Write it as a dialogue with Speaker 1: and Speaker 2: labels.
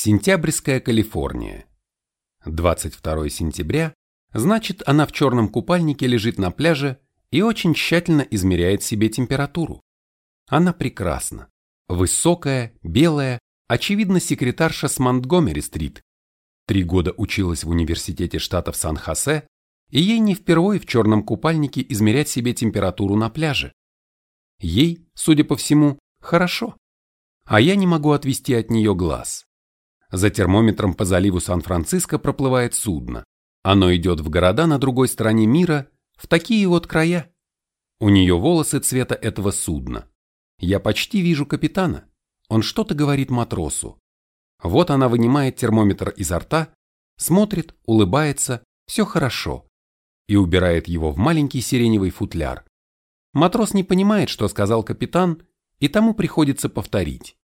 Speaker 1: Сентябрьская Калифорния. 22 сентября, значит, она в черном купальнике лежит на пляже и очень тщательно измеряет себе температуру. Она прекрасна. Высокая, белая, очевидно, секретарша с Монтгомери-стрит. Три года училась в университете штата Сан-Хосе, и ей не впервые в черном купальнике измерять себе температуру на пляже. Ей, судя по всему, хорошо. А я не могу отвести от нее глаз. За термометром по заливу Сан-Франциско проплывает судно. Оно идет в города на другой стороне мира, в такие вот края. У нее волосы цвета этого судна. Я почти вижу капитана. Он что-то говорит матросу. Вот она вынимает термометр изо рта, смотрит, улыбается, все хорошо. И убирает его в маленький сиреневый футляр. Матрос не понимает, что сказал капитан, и тому приходится повторить.